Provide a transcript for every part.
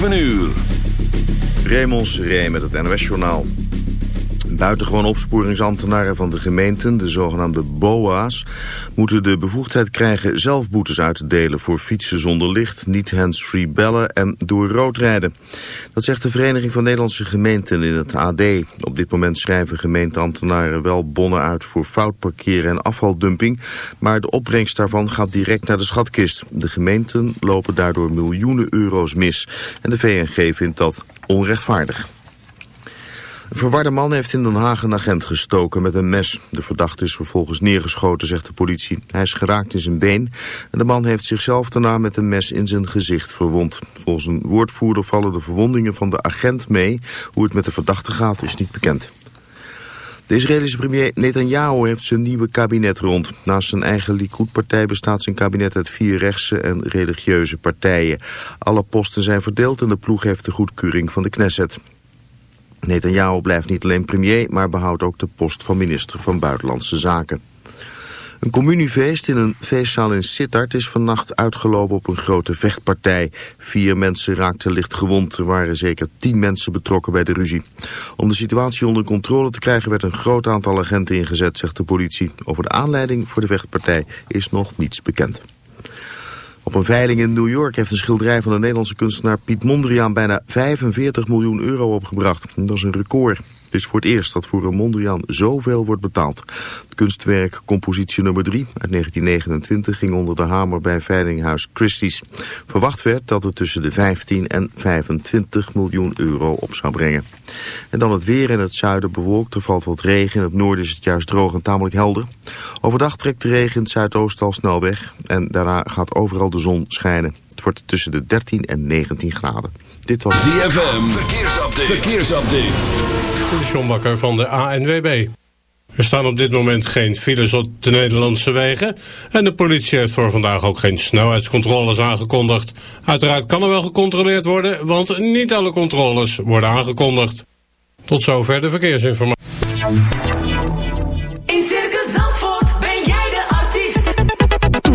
7 uur. Raymond Seré met het NOS-journaal. Buitengewoon opsporingsambtenaren van de gemeenten, de zogenaamde BOA's, moeten de bevoegdheid krijgen zelf boetes uit te delen voor fietsen zonder licht, niet hands-free bellen en door rood rijden. Dat zegt de Vereniging van Nederlandse Gemeenten in het AD. Op dit moment schrijven gemeenteambtenaren wel bonnen uit voor fout parkeren en afvaldumping, maar de opbrengst daarvan gaat direct naar de schatkist. De gemeenten lopen daardoor miljoenen euro's mis en de VNG vindt dat onrechtvaardig. Een verwarde man heeft in Den Haag een agent gestoken met een mes. De verdachte is vervolgens neergeschoten, zegt de politie. Hij is geraakt in zijn been en de man heeft zichzelf daarna met een mes in zijn gezicht verwond. Volgens een woordvoerder vallen de verwondingen van de agent mee. Hoe het met de verdachte gaat is niet bekend. De Israëlische premier Netanyahu heeft zijn nieuwe kabinet rond. Naast zijn eigen Likud-partij bestaat zijn kabinet uit vier rechtse en religieuze partijen. Alle posten zijn verdeeld en de ploeg heeft de goedkeuring van de Knesset. Netanyahu blijft niet alleen premier, maar behoudt ook de post van minister van Buitenlandse Zaken. Een communiefeest in een feestzaal in Sittard is vannacht uitgelopen op een grote vechtpartij. Vier mensen raakten licht gewond. Er waren zeker tien mensen betrokken bij de ruzie. Om de situatie onder controle te krijgen werd een groot aantal agenten ingezet, zegt de politie. Over de aanleiding voor de vechtpartij is nog niets bekend. Op een veiling in New York heeft een schilderij van de Nederlandse kunstenaar Piet Mondriaan bijna 45 miljoen euro opgebracht. Dat is een record. Het is voor het eerst dat voor een Mondriaan zoveel wordt betaald. Het kunstwerk Compositie nummer 3 uit 1929 ging onder de hamer bij veilinghuis Christie's. Verwacht werd dat het tussen de 15 en 25 miljoen euro op zou brengen. En dan het weer in het zuiden bewolkt. Er valt wat regen. In het noorden is het juist droog en tamelijk helder. Overdag trekt de regen in het zuidoosten al snel weg. En daarna gaat overal de zon schijnen. Het wordt tussen de 13 en 19 graden. Dit was DFM. Verkeersupdate. Verkeersupdate. De Bakker van de ANWB. Er staan op dit moment geen files op de Nederlandse wegen. En de politie heeft voor vandaag ook geen snelheidscontroles aangekondigd. Uiteraard kan er wel gecontroleerd worden, want niet alle controles worden aangekondigd. Tot zover de verkeersinformatie.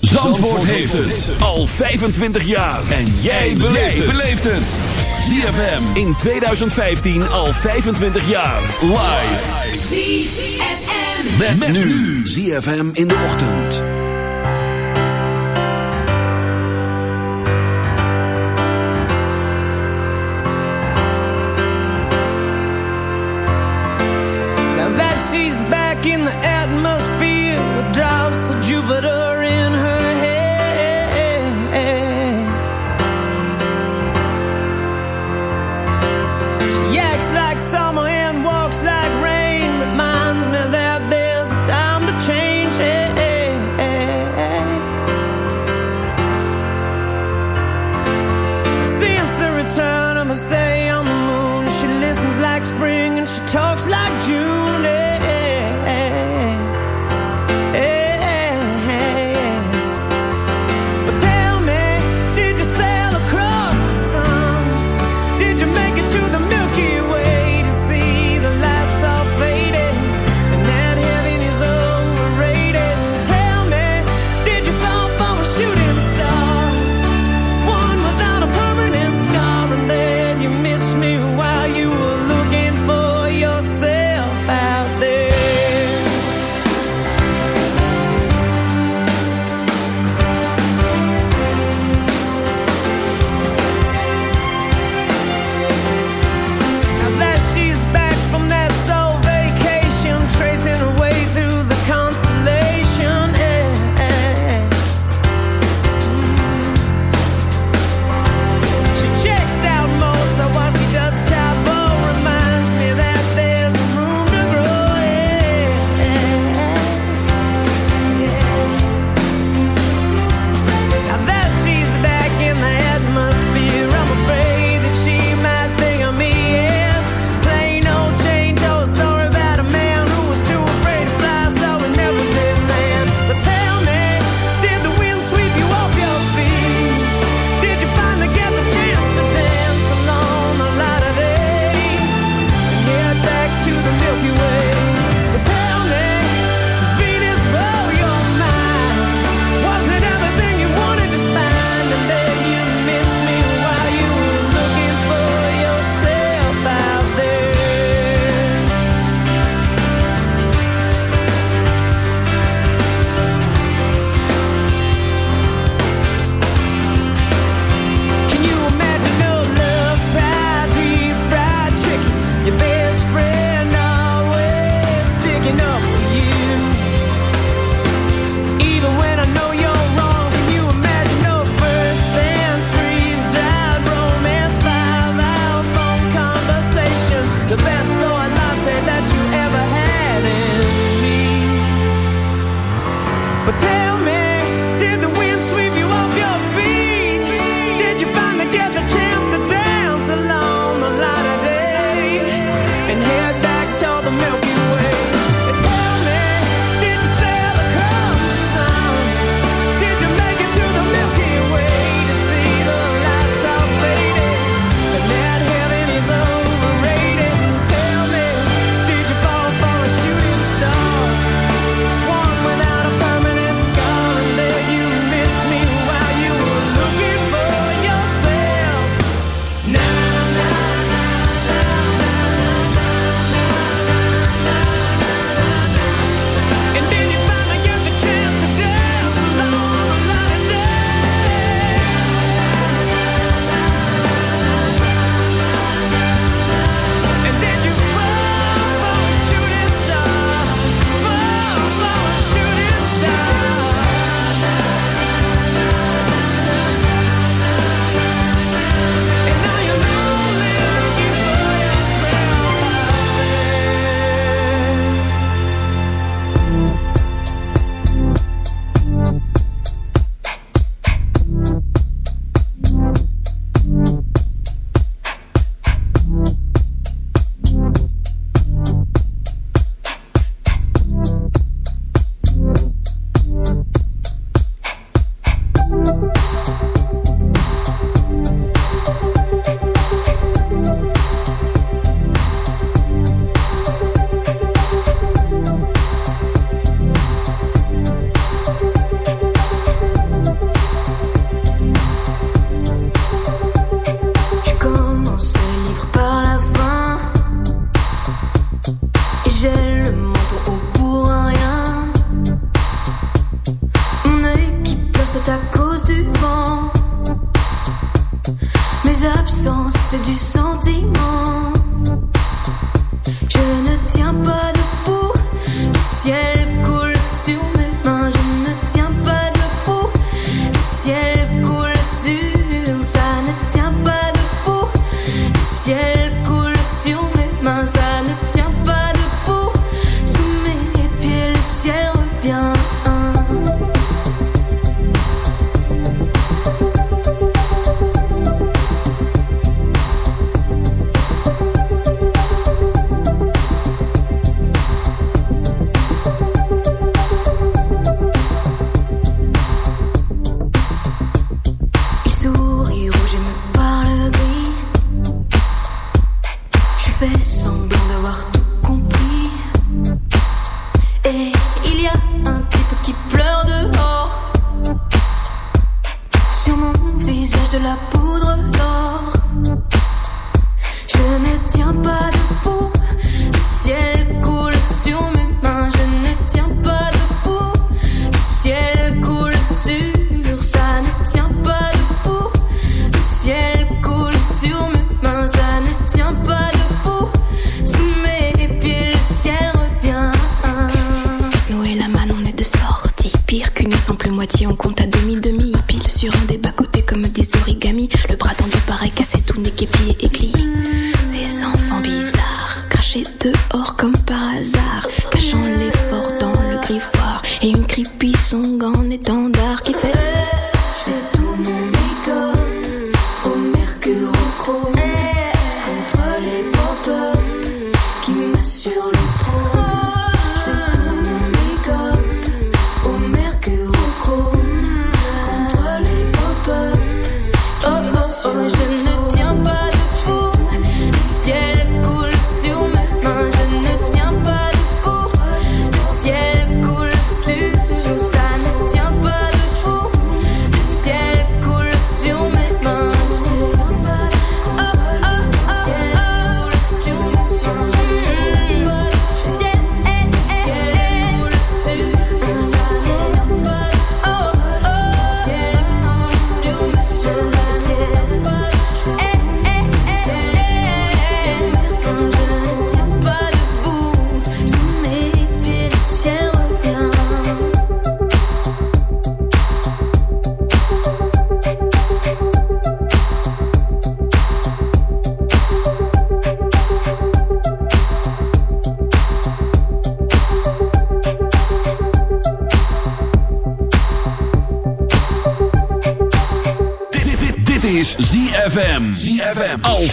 Zandvoort heeft het al 25 jaar. En jij beleeft het. ZFM in 2015 al 25 jaar. Live. ZFM. Met, nu. ZFM in de ochtend. Now that she's back in the atmosphere with drops of Jupiter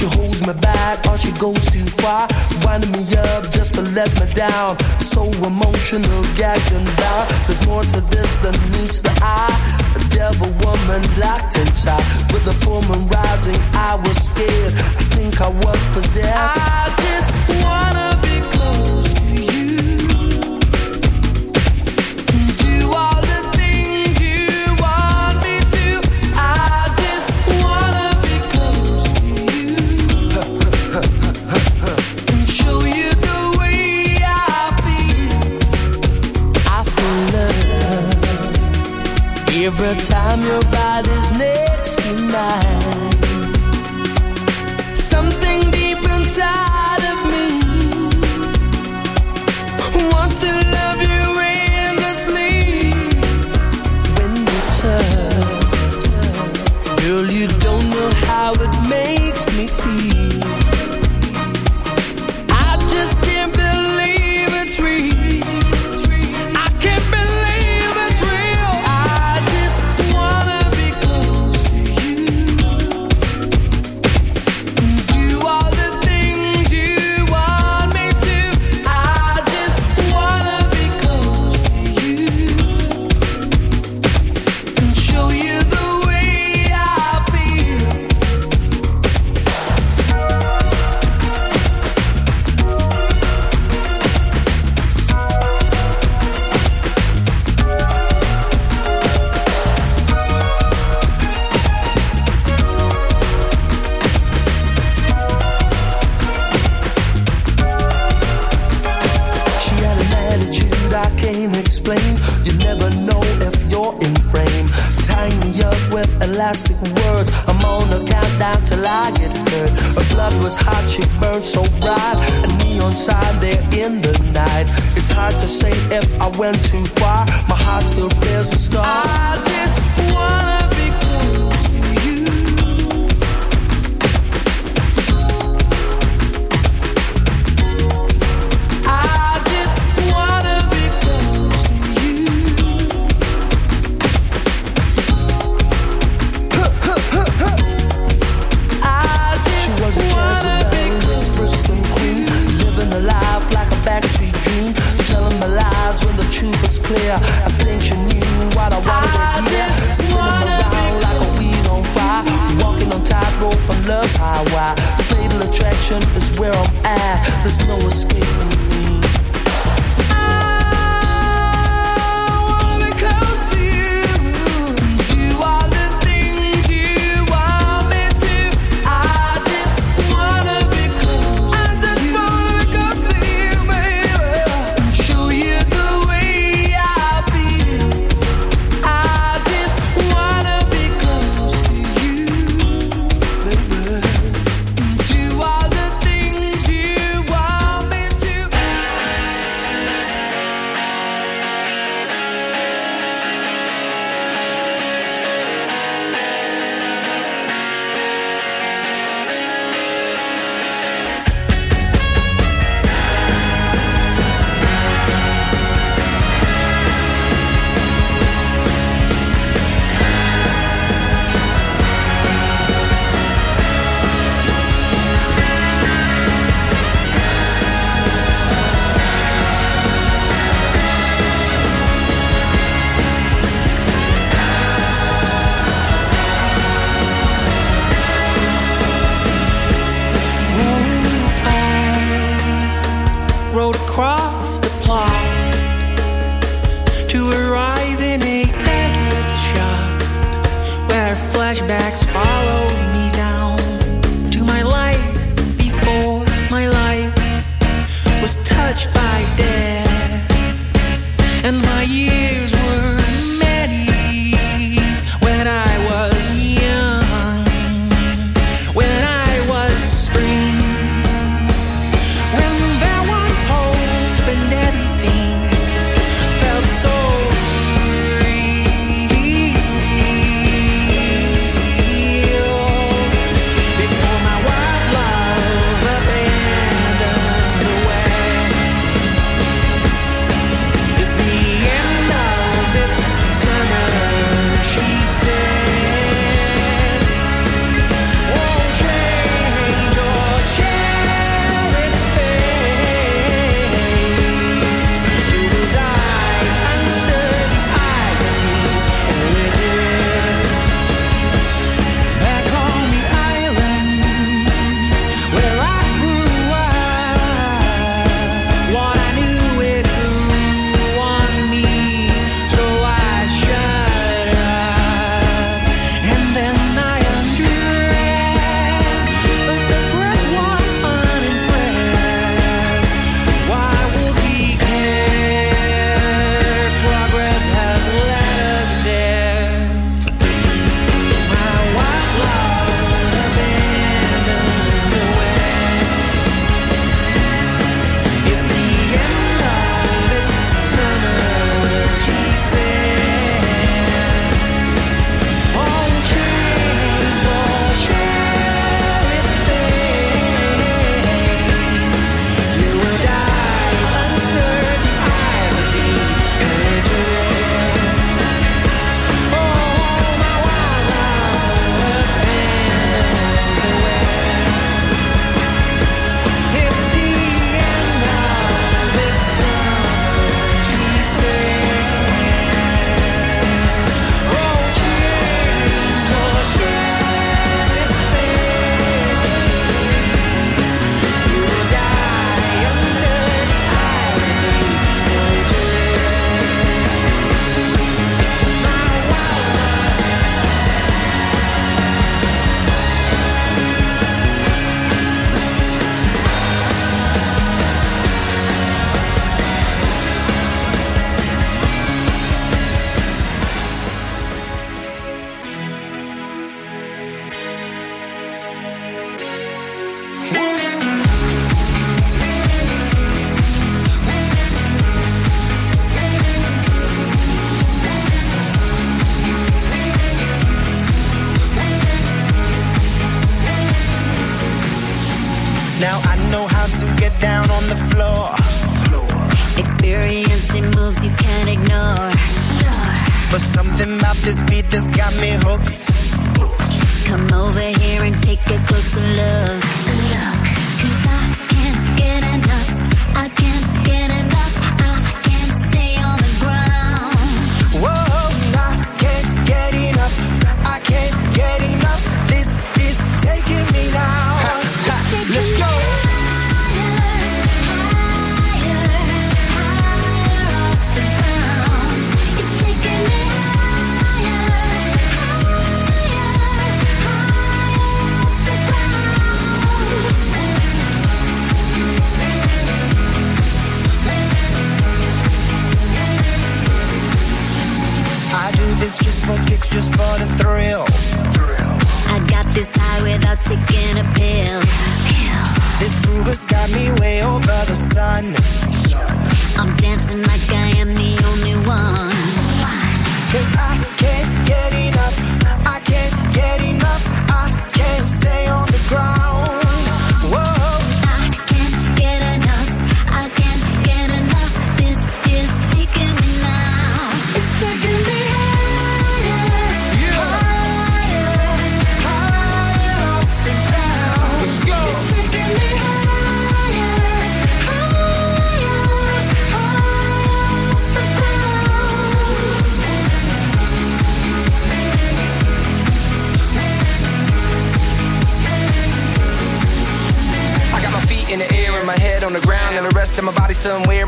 She holds me back or she goes too far. Winding me up just to let me down. So emotional, gagging and. There's more to this than meets the eye. A devil woman locked inside. With the full moon rising, I was scared. I think I was possessed. I every time your body's near.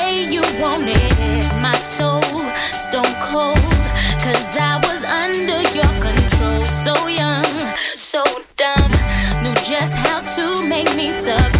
way you wanted. My soul stone cold, cause I was under your control. So young, so dumb, knew just how to make me suck.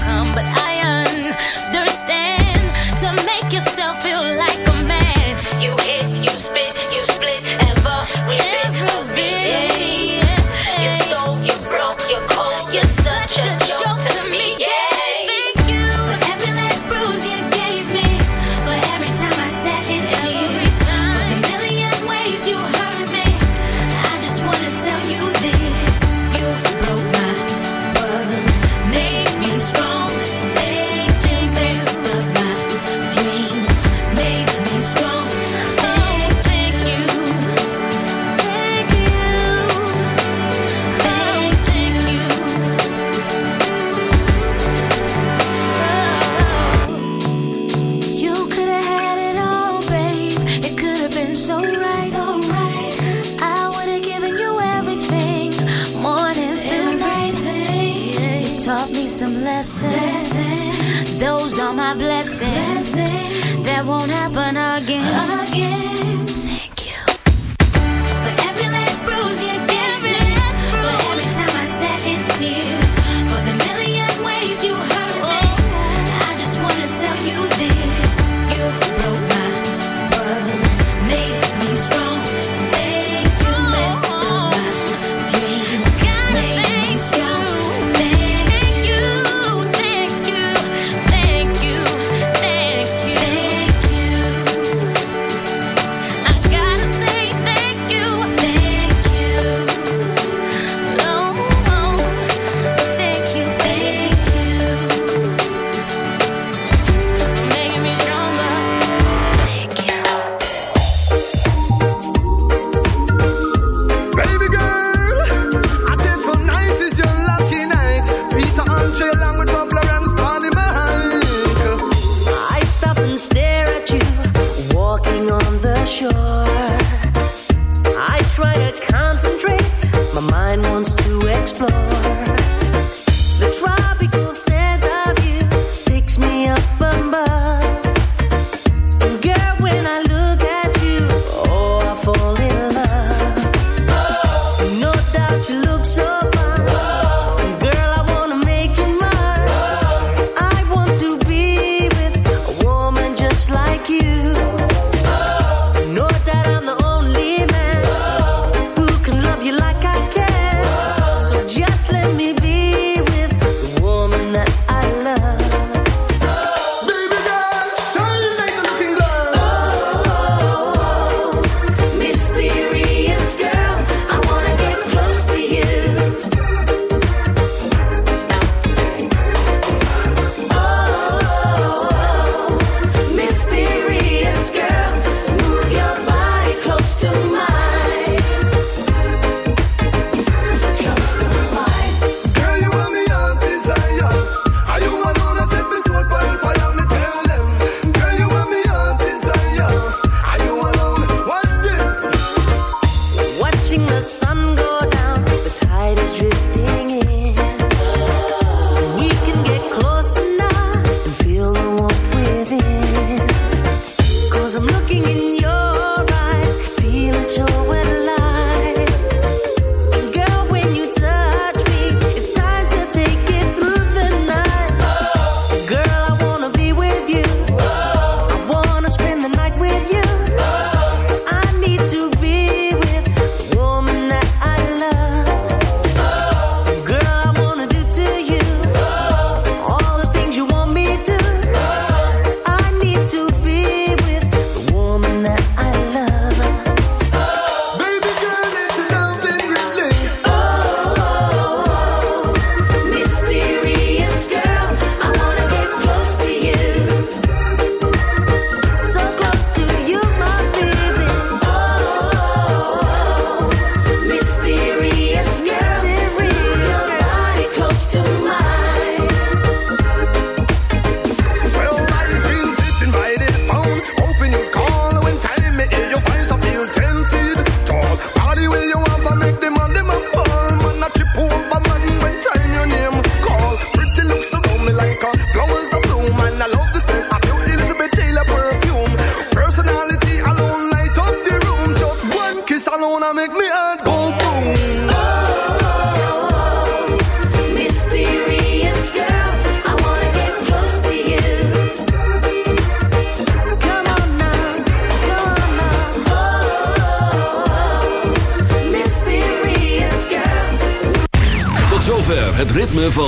I'm looking in